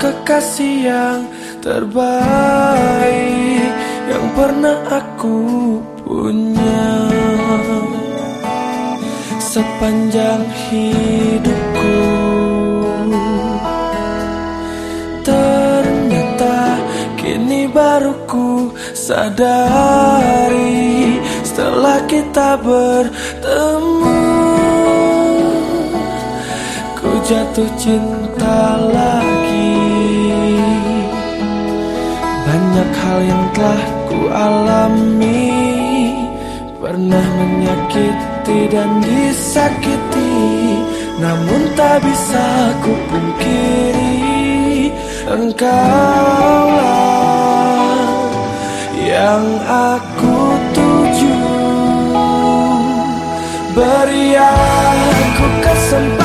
kekasih yang terbaik yang pernah aku punya sepanjang hidupku. Ternyata kini baru ku sadari setelah kita bertemu ku jatuh cinta lagi. Banyak hal yang telah ku alami Pernah menyakiti dan disakiti. Namun tak bisa ku pungkiri Engkaulah yang aku tuju. Beri aku kesempatan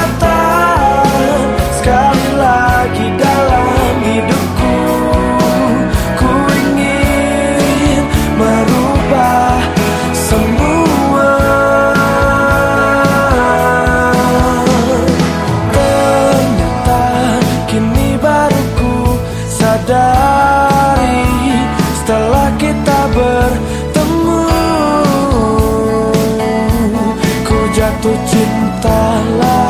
cinta lah.